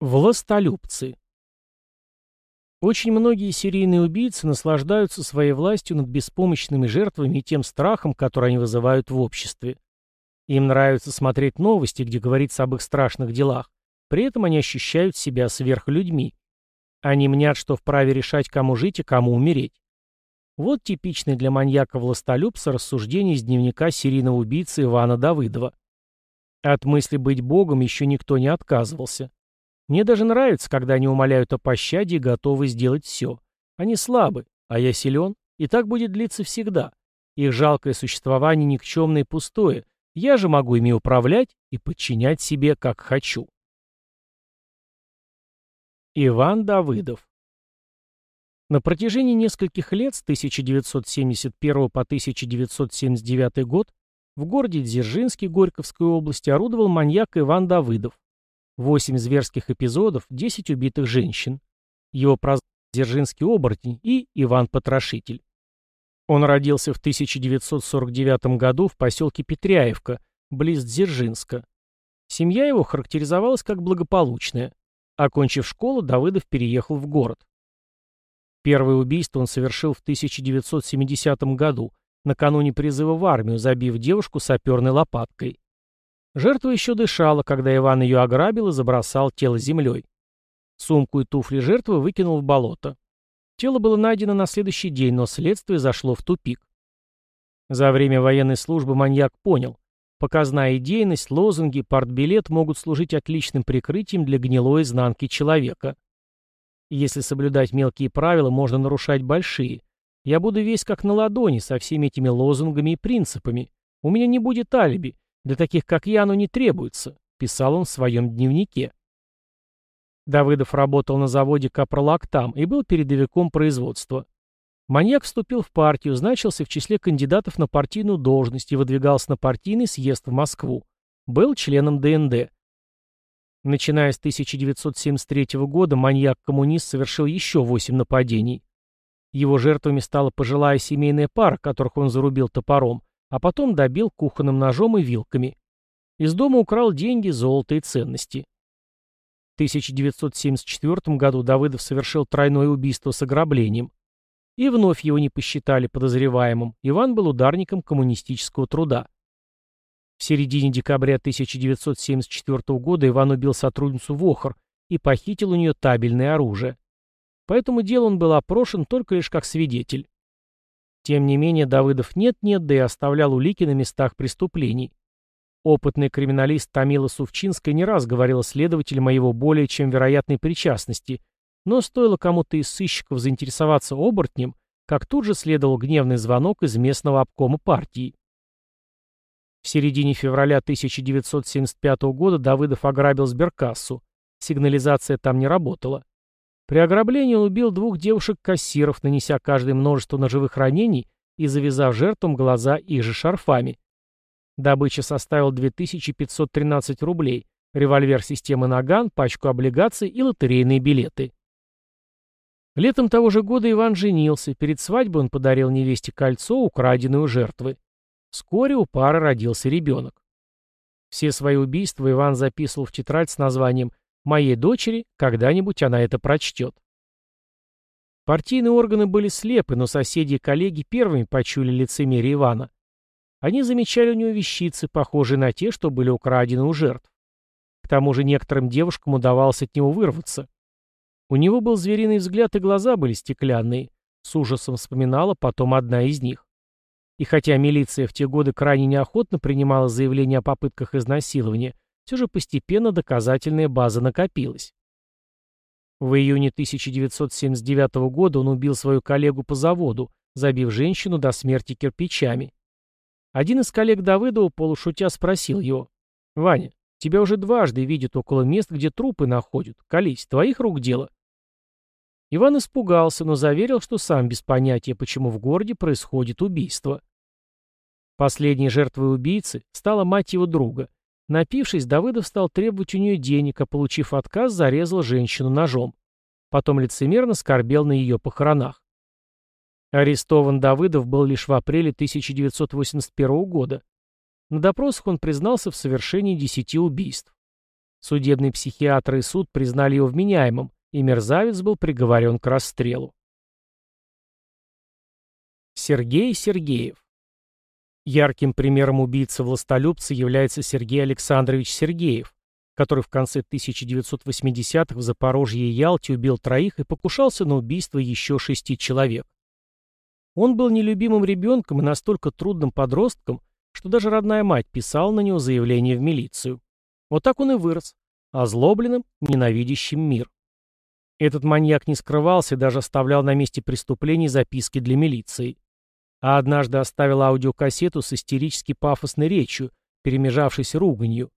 Властолюбцы. Очень многие серийные убийцы наслаждаются своей властью над беспомощными жертвами и тем страхом, который они вызывают в обществе. Им нравится смотреть новости, где говорится об их страшных делах. При этом они ощущают себя сверхлюдьми. Они мнят, что вправе решать, кому жить и кому умереть. Вот типичный для маньяка-властолюбца рассуждение из дневника серийного убийцы Ивана Давыдова. От мысли быть богом еще никто не отказывался. Мне даже нравится, когда они умоляют о пощаде и готовы сделать все. Они слабы, а я силен, и так будет длиться всегда. Их жалкое существование никчемное и пустое. Я же могу ими управлять и подчинять себе, как хочу. Иван Давыдов На протяжении нескольких лет, с 1971 по 1979 год, в городе Дзержинске Горьковской области орудовал маньяк Иван Давыдов. Восемь зверских эпизодов, десять убитых женщин. Его прозвали Дзержинский оборотень и Иван Потрошитель. Он родился в 1949 году в поселке Петряевка, близ Дзержинска. Семья его характеризовалась как благополучная. Окончив школу, Давыдов переехал в город. Первое убийство он совершил в 1970 году, накануне призыва в армию, забив девушку саперной лопаткой. Жертва еще дышала, когда Иван ее ограбил и забросал тело землей. Сумку и туфли жертвы выкинул в болото. Тело было найдено на следующий день, но следствие зашло в тупик. За время военной службы маньяк понял, показная идейность, лозунги, партбилет могут служить отличным прикрытием для гнилой изнанки человека. Если соблюдать мелкие правила, можно нарушать большие. Я буду весь как на ладони со всеми этими лозунгами и принципами. У меня не будет алиби. Для таких, как я, оно не требуется», — писал он в своем дневнике. Давыдов работал на заводе «Капролактам» и был передовиком производства. Маньяк вступил в партию, значился в числе кандидатов на партийную должность и выдвигался на партийный съезд в Москву. Был членом ДНД. Начиная с 1973 года маньяк-коммунист совершил еще восемь нападений. Его жертвами стала пожилая семейная пара, которых он зарубил топором, а потом добил кухонным ножом и вилками. Из дома украл деньги, золото и ценности. В 1974 году Давыдов совершил тройное убийство с ограблением. И вновь его не посчитали подозреваемым. Иван был ударником коммунистического труда. В середине декабря 1974 года Иван убил сотрудницу Вохр и похитил у нее табельное оружие. По этому делу он был опрошен только лишь как свидетель. Тем не менее, Давыдов нет-нет, да и оставлял улики на местах преступлений. Опытный криминалист Тамила Сувчинская не раз говорила следователям о его более чем вероятной причастности, но стоило кому-то из сыщиков заинтересоваться оборотнем, как тут же следовал гневный звонок из местного обкома партии. В середине февраля 1975 года Давыдов ограбил сберкассу. Сигнализация там не работала. При ограблении он убил двух девушек-кассиров, нанеся каждой множество ножевых ранений и завязав жертвам глаза их же шарфами. Добыча составила 2513 рублей, револьвер системы «Наган», пачку облигаций и лотерейные билеты. Летом того же года Иван женился, перед свадьбой он подарил невесте кольцо, украденное у жертвы. Вскоре у пары родился ребенок. Все свои убийства Иван записывал в тетрадь с названием Моей дочери когда-нибудь она это прочтет. Партийные органы были слепы, но соседи и коллеги первыми почули лицемерие Ивана. Они замечали у него вещицы, похожие на те, что были украдены у жертв. К тому же некоторым девушкам удавалось от него вырваться. У него был звериный взгляд, и глаза были стеклянные. С ужасом вспоминала потом одна из них. И хотя милиция в те годы крайне неохотно принимала заявления о попытках изнасилования, все же постепенно доказательная база накопилась. В июне 1979 года он убил свою коллегу по заводу, забив женщину до смерти кирпичами. Один из коллег Давыдова полушутя спросил его, «Ваня, тебя уже дважды видят около мест, где трупы находят. Колись, твоих рук дело?» Иван испугался, но заверил, что сам без понятия, почему в городе происходит убийство. Последней жертвой убийцы стала мать его друга, Напившись, Давыдов стал требовать у нее денег, а получив отказ, зарезал женщину ножом. Потом лицемерно скорбел на ее похоронах. Арестован Давыдов был лишь в апреле 1981 года. На допросах он признался в совершении десяти убийств. Судебный психиатр и суд признали его вменяемым, и мерзавец был приговорен к расстрелу. Сергей Сергеев Ярким примером убийцы-властолюбца является Сергей Александрович Сергеев, который в конце 1980-х в Запорожье и Ялте убил троих и покушался на убийство еще шести человек. Он был нелюбимым ребенком и настолько трудным подростком, что даже родная мать писала на него заявление в милицию. Вот так он и вырос, озлобленным, ненавидящим мир. Этот маньяк не скрывался и даже оставлял на месте преступлений записки для милиции. А однажды оставил аудиокассету с истерически пафосной речью, перемежавшейся руганью.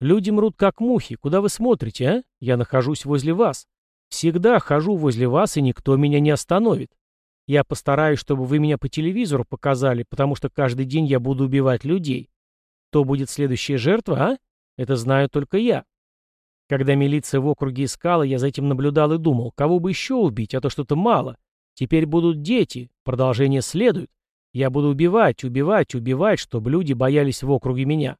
«Люди мрут как мухи. Куда вы смотрите, а? Я нахожусь возле вас. Всегда хожу возле вас, и никто меня не остановит. Я постараюсь, чтобы вы меня по телевизору показали, потому что каждый день я буду убивать людей. Кто будет следующая жертва, а? Это знаю только я. Когда милиция в округе искала, я за этим наблюдал и думал, кого бы еще убить, а то что-то мало. Теперь будут дети, продолжение следует. Я буду убивать, убивать, убивать, чтобы люди боялись в округе меня.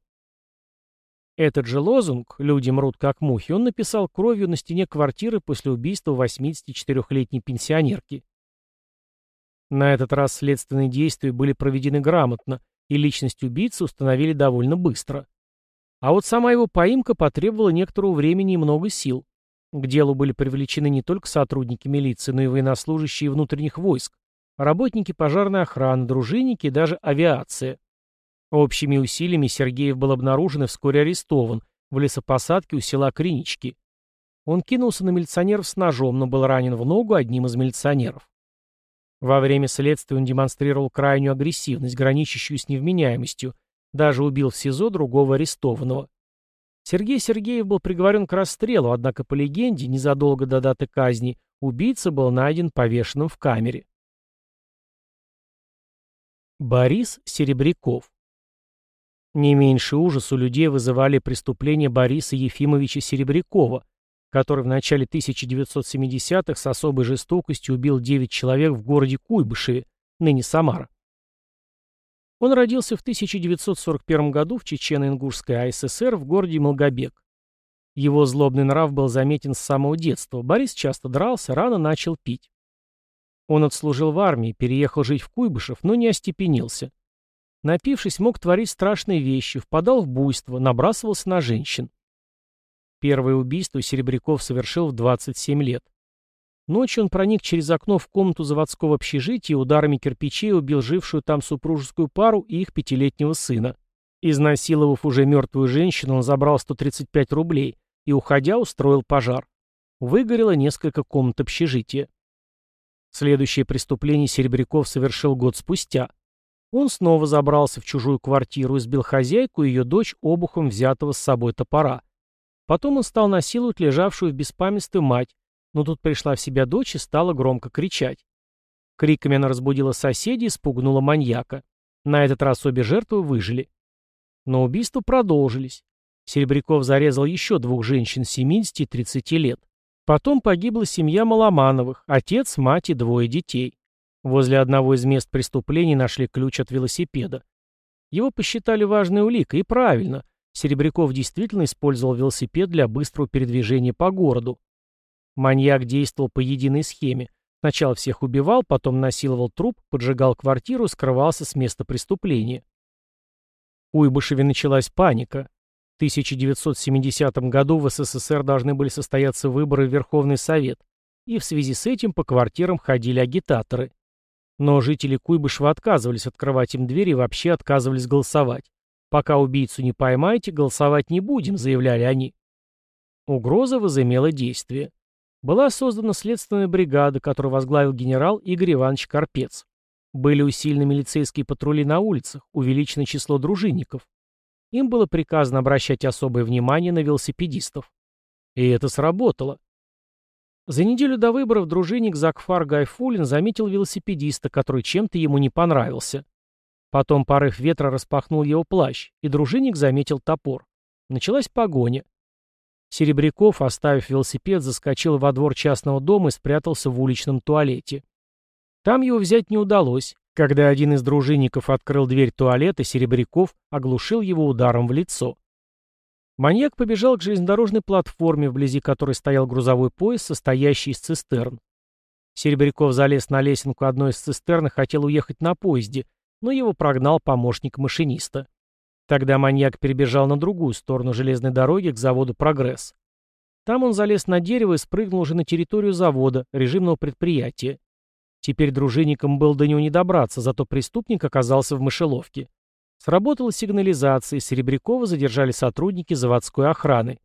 Этот же лозунг «Люди мрут как мухи» он написал кровью на стене квартиры после убийства 84-летней пенсионерки. На этот раз следственные действия были проведены грамотно, и личность убийцы установили довольно быстро. А вот сама его поимка потребовала некоторого времени и много сил. К делу были привлечены не только сотрудники милиции, но и военнослужащие внутренних войск, работники пожарной охраны, дружинники и даже авиация. Общими усилиями Сергеев был обнаружен и вскоре арестован в лесопосадке у села Кринички. Он кинулся на милиционеров с ножом, но был ранен в ногу одним из милиционеров. Во время следствия он демонстрировал крайнюю агрессивность, граничащую с невменяемостью, даже убил в СИЗО другого арестованного. Сергей Сергеев был приговорен к расстрелу, однако по легенде, незадолго до даты казни, убийца был найден повешенным в камере. Борис Серебряков Не меньше ужас у людей вызывали преступления Бориса Ефимовича Серебрякова, который в начале 1970-х с особой жестокостью убил 9 человек в городе Куйбышеве, ныне Самара. Он родился в 1941 году в Чечено-Ингушской АССР в городе Малгобек. Его злобный нрав был заметен с самого детства. Борис часто дрался, рано начал пить. Он отслужил в армии, переехал жить в Куйбышев, но не остепенился. Напившись, мог творить страшные вещи, впадал в буйство, набрасывался на женщин. Первое убийство Серебряков совершил в 27 лет. Ночью он проник через окно в комнату заводского общежития и ударами кирпичей убил жившую там супружескую пару и их пятилетнего сына. Изнасиловав уже мертвую женщину, он забрал 135 рублей и, уходя, устроил пожар. Выгорело несколько комнат общежития. Следующее преступление Серебряков совершил год спустя. Он снова забрался в чужую квартиру и сбил хозяйку и ее дочь обухом взятого с собой топора. Потом он стал насиловать лежавшую в беспамятстве мать, но тут пришла в себя дочь и стала громко кричать. Криками она разбудила соседей и спугнула маньяка. На этот раз обе жертвы выжили. Но убийства продолжились. Серебряков зарезал еще двух женщин 70 и 30 лет. Потом погибла семья Маломановых, отец, мать и двое детей. Возле одного из мест преступлений нашли ключ от велосипеда. Его посчитали важной уликой, и правильно. Серебряков действительно использовал велосипед для быстрого передвижения по городу. Маньяк действовал по единой схеме. Сначала всех убивал, потом насиловал труп, поджигал квартиру скрывался с места преступления. У Уйбышеве началась паника. В 1970 году в СССР должны были состояться выборы в Верховный Совет, и в связи с этим по квартирам ходили агитаторы. Но жители Куйбышева отказывались открывать им двери и вообще отказывались голосовать. «Пока убийцу не поймаете, голосовать не будем», — заявляли они. Угроза возымела действие. Была создана следственная бригада, которую возглавил генерал Игорь Иванович Карпец. Были усилены милицейские патрули на улицах, увеличено число дружинников. Им было приказано обращать особое внимание на велосипедистов. И это сработало. За неделю до выборов дружинник Закфар Гайфулин заметил велосипедиста, который чем-то ему не понравился. Потом порыв ветра распахнул его плащ, и дружинник заметил топор. Началась погоня. Серебряков, оставив велосипед, заскочил во двор частного дома и спрятался в уличном туалете. Там его взять не удалось. Когда один из дружинников открыл дверь туалета, Серебряков оглушил его ударом в лицо. Маньяк побежал к железнодорожной платформе, вблизи которой стоял грузовой поезд, состоящий из цистерн. Серебряков залез на лесенку одной из цистерн и хотел уехать на поезде, но его прогнал помощник машиниста. Тогда маньяк перебежал на другую сторону железной дороги к заводу «Прогресс». Там он залез на дерево и спрыгнул уже на территорию завода, режимного предприятия. Теперь дружинникам было до него не добраться, зато преступник оказался в мышеловке. Сработала сигнализация, и Серебрякова задержали сотрудники заводской охраны.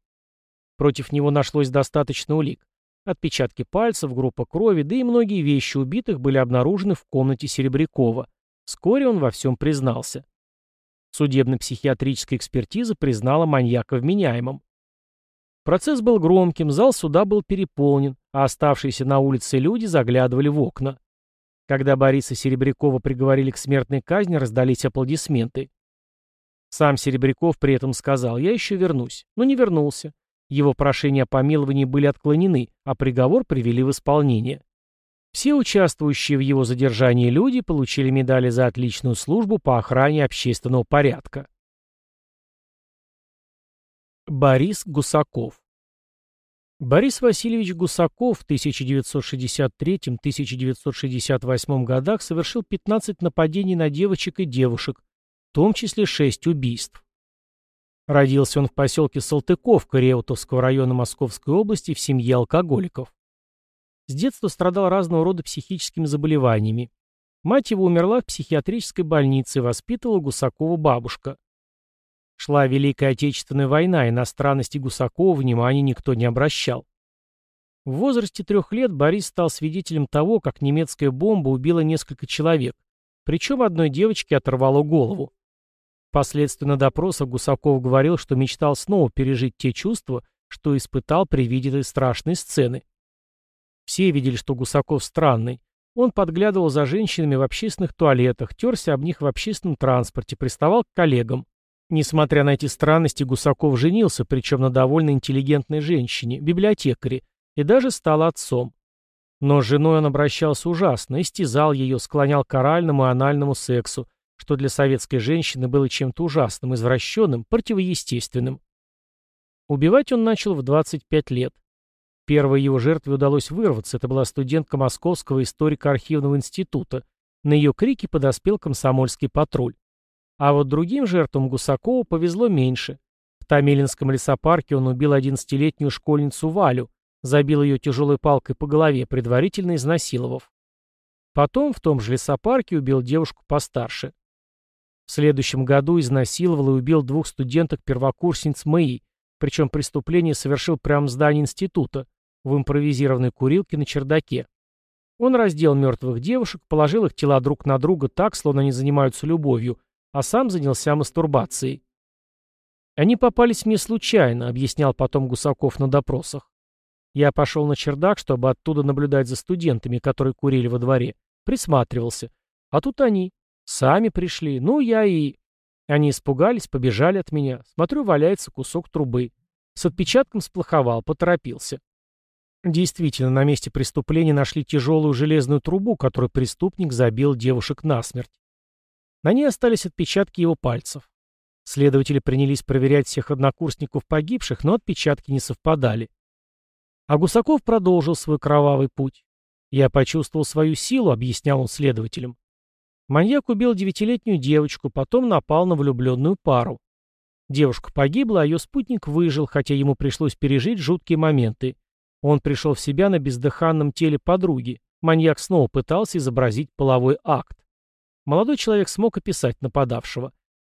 Против него нашлось достаточно улик. Отпечатки пальцев, группа крови, да и многие вещи убитых были обнаружены в комнате Серебрякова. Вскоре он во всем признался. Судебно-психиатрическая экспертиза признала маньяка вменяемым. Процесс был громким, зал суда был переполнен, а оставшиеся на улице люди заглядывали в окна. Когда Бориса Серебрякова приговорили к смертной казни, раздались аплодисменты. Сам Серебряков при этом сказал «Я еще вернусь», но не вернулся. Его прошения о помиловании были отклонены, а приговор привели в исполнение. Все участвующие в его задержании люди получили медали за отличную службу по охране общественного порядка. Борис Гусаков Борис Васильевич Гусаков в 1963-1968 годах совершил 15 нападений на девочек и девушек, в том числе 6 убийств. Родился он в поселке Салтыковка Реутовского района Московской области в семье алкоголиков. С детства страдал разного рода психическими заболеваниями. Мать его умерла в психиатрической больнице, воспитывала Гусакова бабушка. Шла Великая Отечественная война, и на странности Гусакова внимания никто не обращал. В возрасте трех лет Борис стал свидетелем того, как немецкая бомба убила несколько человек, причем одной девочке оторвало голову. Впоследствии на допросах Гусаков говорил, что мечтал снова пережить те чувства, что испытал при виде этой страшной сцены. Все видели, что Гусаков странный. Он подглядывал за женщинами в общественных туалетах, терся об них в общественном транспорте, приставал к коллегам. Несмотря на эти странности, Гусаков женился, причем на довольно интеллигентной женщине, библиотекаре, и даже стал отцом. Но с женой он обращался ужасно, истязал ее, склонял к оральному и анальному сексу, что для советской женщины было чем-то ужасным, извращенным, противоестественным. Убивать он начал в 25 лет. Первой его жертве удалось вырваться, это была студентка Московского историко-архивного института. На ее крики подоспел комсомольский патруль. А вот другим жертвам Гусакову повезло меньше. В Томилинском лесопарке он убил 11-летнюю школьницу Валю, забил ее тяжелой палкой по голове, предварительно изнасиловав. Потом в том же лесопарке убил девушку постарше. В следующем году изнасиловал и убил двух студенток-первокурсниц МАИ, причем преступление совершил прямо в здании института, в импровизированной курилке на чердаке. Он раздел мертвых девушек, положил их тела друг на друга так, словно они занимаются любовью, а сам занялся мастурбацией. «Они попались мне случайно», — объяснял потом Гусаков на допросах. Я пошел на чердак, чтобы оттуда наблюдать за студентами, которые курили во дворе. Присматривался. А тут они. Сами пришли. Ну, я и... Они испугались, побежали от меня. Смотрю, валяется кусок трубы. С отпечатком сплоховал, поторопился. Действительно, на месте преступления нашли тяжелую железную трубу, которой преступник забил девушек насмерть. На ней остались отпечатки его пальцев. Следователи принялись проверять всех однокурсников погибших, но отпечатки не совпадали. А Гусаков продолжил свой кровавый путь. «Я почувствовал свою силу», — объяснял он следователям. Маньяк убил девятилетнюю девочку, потом напал на влюбленную пару. Девушка погибла, а ее спутник выжил, хотя ему пришлось пережить жуткие моменты. Он пришел в себя на бездыханном теле подруги. Маньяк снова пытался изобразить половой акт. Молодой человек смог описать нападавшего.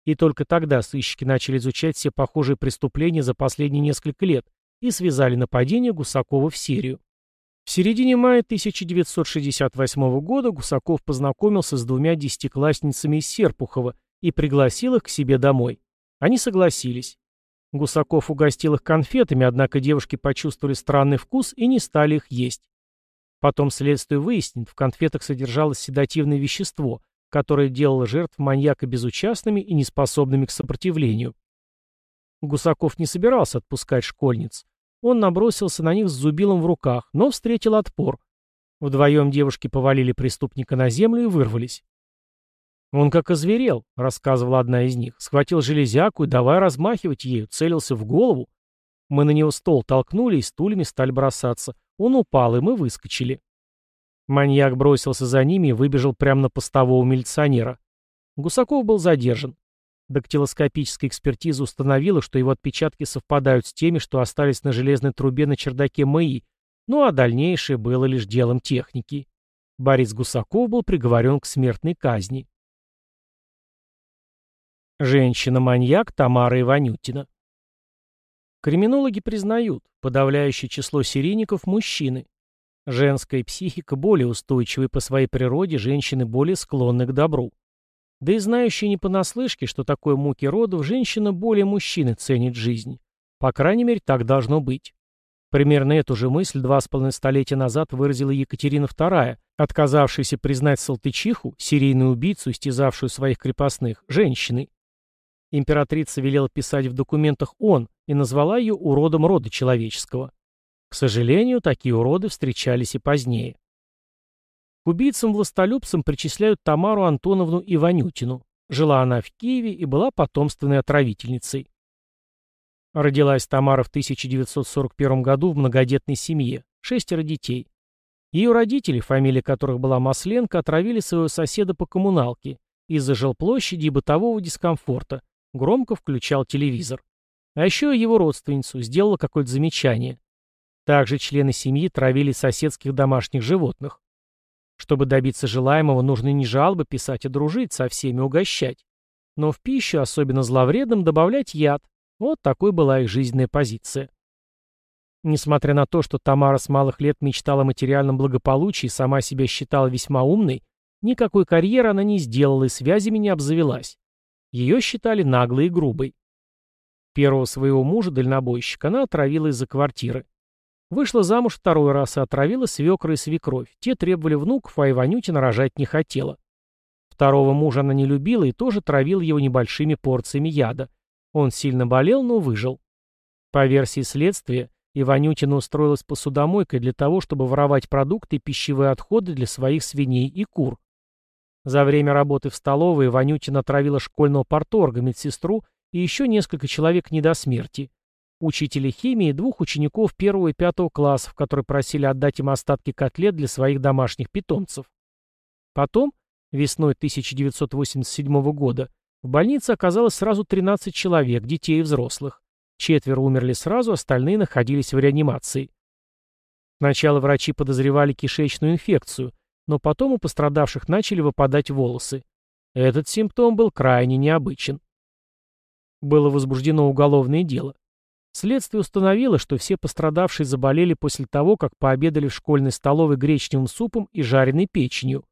И только тогда сыщики начали изучать все похожие преступления за последние несколько лет и связали нападение Гусакова в серию. В середине мая 1968 года Гусаков познакомился с двумя десятиклассницами из Серпухова и пригласил их к себе домой. Они согласились. Гусаков угостил их конфетами, однако девушки почувствовали странный вкус и не стали их есть. Потом следствие выяснит, в конфетах содержалось седативное вещество, которая делала жертв маньяка безучастными и неспособными к сопротивлению. Гусаков не собирался отпускать школьниц. Он набросился на них с зубилом в руках, но встретил отпор. Вдвоем девушки повалили преступника на землю и вырвались. «Он как озверел», — рассказывала одна из них. «Схватил железяку и давай размахивать ею, целился в голову. Мы на него стол толкнули и стульями стали бросаться. Он упал, и мы выскочили». Маньяк бросился за ними и выбежал прямо на постового милиционера. Гусаков был задержан. Дактилоскопическая экспертиза установила, что его отпечатки совпадают с теми, что остались на железной трубе на чердаке МАИ, ну а дальнейшее было лишь делом техники. Борис Гусаков был приговорен к смертной казни. Женщина-маньяк Тамара Иванютина. Криминологи признают, подавляющее число серийников – мужчины. Женская психика более устойчивая по своей природе, женщины более склонны к добру. Да и знающие не понаслышке, что такое муки родов, женщина более мужчины ценит жизнь. По крайней мере, так должно быть. Примерно эту же мысль два с половиной столетия назад выразила Екатерина II, отказавшаяся признать Салтычиху, серийную убийцу, истязавшую своих крепостных, женщиной. Императрица велела писать в документах «он» и назвала ее уродом рода человеческого. К сожалению, такие уроды встречались и позднее. К убийцам-властолюбцам причисляют Тамару Антоновну Иванютину. Жила она в Киеве и была потомственной отравительницей. Родилась Тамара в 1941 году в многодетной семье, шестеро детей. Ее родители, фамилия которых была Масленко, отравили своего соседа по коммуналке из-за жилплощади и бытового дискомфорта. Громко включал телевизор. А еще его родственницу сделала какое-то замечание. Также члены семьи травили соседских домашних животных. Чтобы добиться желаемого, нужно не жалобы писать, а дружить со всеми, угощать. Но в пищу, особенно зловредным, добавлять яд. Вот такой была их жизненная позиция. Несмотря на то, что Тамара с малых лет мечтала о материальном благополучии и сама себя считала весьма умной, никакой карьеры она не сделала и связями не обзавелась. Ее считали наглой и грубой. Первого своего мужа, дальнобойщика, она отравила из-за квартиры. Вышла замуж второй раз и отравила свекра и свекровь. Те требовали внуков, а Иванютина рожать не хотела. Второго мужа она не любила и тоже травила его небольшими порциями яда. Он сильно болел, но выжил. По версии следствия, Иванютина устроилась посудомойкой для того, чтобы воровать продукты и пищевые отходы для своих свиней и кур. За время работы в столовой Иванютина отравила школьного порторга, медсестру и еще несколько человек не до смерти учителя химии и двух учеников первого и пятого классов, которые просили отдать им остатки котлет для своих домашних питомцев. Потом, весной 1987 года, в больнице оказалось сразу 13 человек, детей и взрослых. Четверо умерли сразу, остальные находились в реанимации. Сначала врачи подозревали кишечную инфекцию, но потом у пострадавших начали выпадать волосы. Этот симптом был крайне необычен. Было возбуждено уголовное дело. Следствие установило, что все пострадавшие заболели после того, как пообедали в школьной столовой гречневым супом и жареной печенью.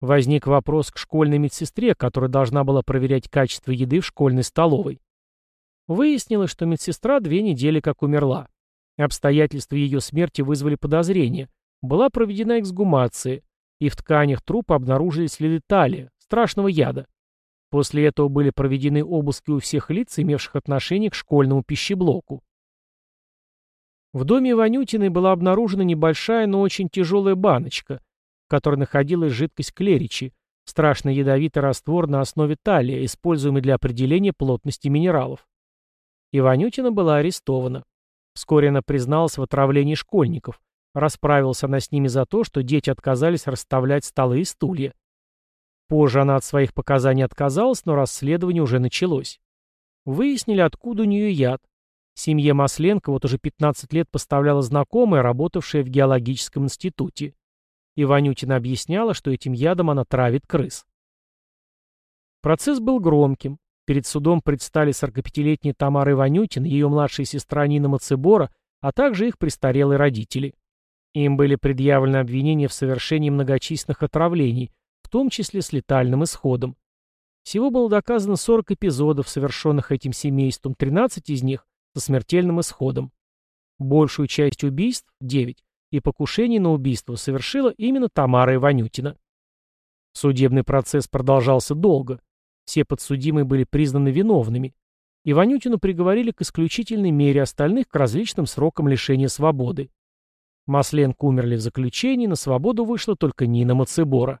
Возник вопрос к школьной медсестре, которая должна была проверять качество еды в школьной столовой. Выяснилось, что медсестра две недели как умерла. Обстоятельства ее смерти вызвали подозрения. Была проведена эксгумация, и в тканях трупа обнаружили следы талия, страшного яда. После этого были проведены обыски у всех лиц, имевших отношение к школьному пищеблоку. В доме Ванютиной была обнаружена небольшая, но очень тяжелая баночка, в которой находилась жидкость клеричи, страшно ядовитый раствор на основе талия, используемый для определения плотности минералов. Иванютина была арестована. Вскоре она призналась в отравлении школьников. Расправилась она с ними за то, что дети отказались расставлять столы и стулья. Позже она от своих показаний отказалась, но расследование уже началось. Выяснили, откуда у нее яд. Семье Масленко вот уже 15 лет поставляла знакомая, работавшая в геологическом институте. Иванютина объясняла, что этим ядом она травит крыс. Процесс был громким. Перед судом предстали 45-летняя Тамара Иванютина, ее младшая сестра Нина Мацебора, а также их престарелые родители. Им были предъявлены обвинения в совершении многочисленных отравлений, том числе с летальным исходом. Всего было доказано 40 эпизодов, совершенных этим семейством, 13 из них со смертельным исходом. Большую часть убийств, 9, и покушений на убийство совершила именно Тамара Иванютина. Судебный процесс продолжался долго. Все подсудимые были признаны виновными. Иванютину приговорили к исключительной мере, остальных к различным срокам лишения свободы. Масленко умерли в заключении, на свободу вышла только Нина Мацебора.